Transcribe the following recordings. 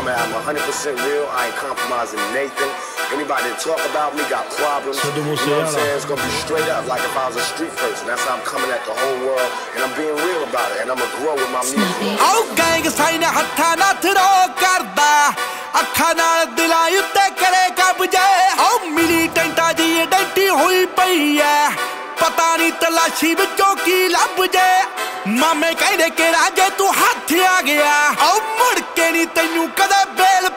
coming at 100% real. I ain't compromising Nathan. Anybody that talk about me got problems. You know what I'm saying? It's gonna be straight up, like if I was a street person. That's how I'm coming at the whole world, and I'm being real about it, and I'm gonna grow with my music. ਆਓ gang sign ਹੱਥਾਂ ਨਾਲ throw ਕਰਦਾ ਅੱਖਾਂ ਨਾਲ ਦਿਲਾਂ ਉੱਤੇ ਕਰੇ ਕਬਜੇ ਆਓ ਮਿਲੀਟੈਂਟਾ ਜੀ ਆਇਡੈਂਟੀ ਹੋਈ ਪਈ ਐ ਪਤਾ ਨਹੀਂ ਤਲਾਸ਼ੀ ਵਿੱਚੋਂ ਕੀ ਲੱਭ ਜੇ ਮਾਮੇ ਕਹਿੰਦੇ ਕਿ ਰਾਜੇ ਤੂੰ ਹੱਥ ਆ ਗਿਆ। ਆਓ ਮੁੜ ਕੇ ਨਹੀਂ ਤੈਨੂੰ ਕਦੇ ਬੇਲ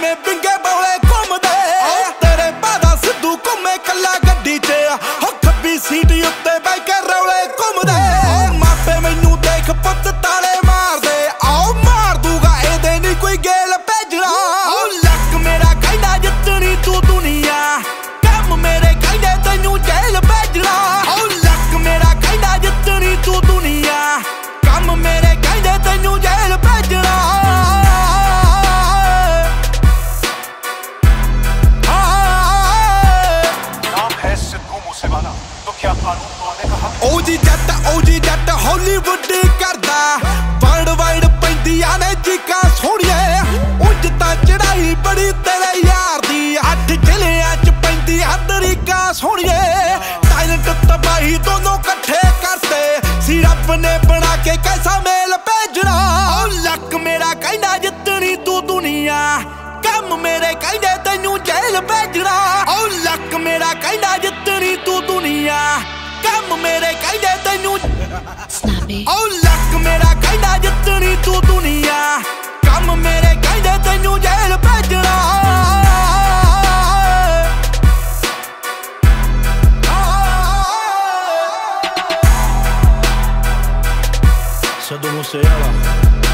time and been OG Jatt OG Jatt Hollywood ਕਰਦਾ। ਵਰਲਡ ਵਾਈਡ ਪੈਂਦੀਆਂ ਨੇ ਚੀਕਾਂ ਸੋਹਣੀਆਂ। ਉਂਝ ਤਾਂ ਚੜਾਈ ਬੜੀ ਤੇਰੇ ਯਾਰ ਦੀ। ਅੱਠ ਜ਼ਿਲ੍ਹਿਆਂ ਚ ਪੈਂਦੀ ਹਦਰੀਕਾ ਸੋਹਣੀਏ ਟੈਲੈਂਟ ਤਬਾਹੀ ਦੋਨੋਂ ਇਕੱਠੇ ਕਰਤੇ। ਸੀ ਰੱਬ ਨੇ ਬਣਾ ਕੇ ਕੈਸਾ ਮੇਲ ਭੇਜਣਾ। ਲੱਕ ਮੇਰਾ ਕਹਿੰਦਾ ਜਿੱਤਣੀ ਤੂੰ ਦੁਨੀਆ। ਕੰਮ ਮੇਰੇ ਕਹਿੰਦੇ ਤੈਨੂੰ ਜੇਲ੍ਹ ਭੇਜਣਾ। ਲੱਕ ਮੇਰਾ ਕਹਿੰਦਾ ਜਿੱਤਣੀ ਤੂੰ ਦੁਨੀਆ। ਕੰਮ ਮੇਰੇ ਕਹਿੰਦੇ ਤੈਨੂੰ। Snappy. ਓ ਲੱਕ ਮੇਰਾ ਕਹਿੰਦਾ ਜਿੱਤਣੀ ਤੂੰ ਦੁਨੀਆ। ਕੰਮ ਮੇਰੇ ਕਹਿੰਦੇ ਤੈਨੂੰ ਜੇਲ੍ਹ ਭੇਜਣਾ। Sado Museyala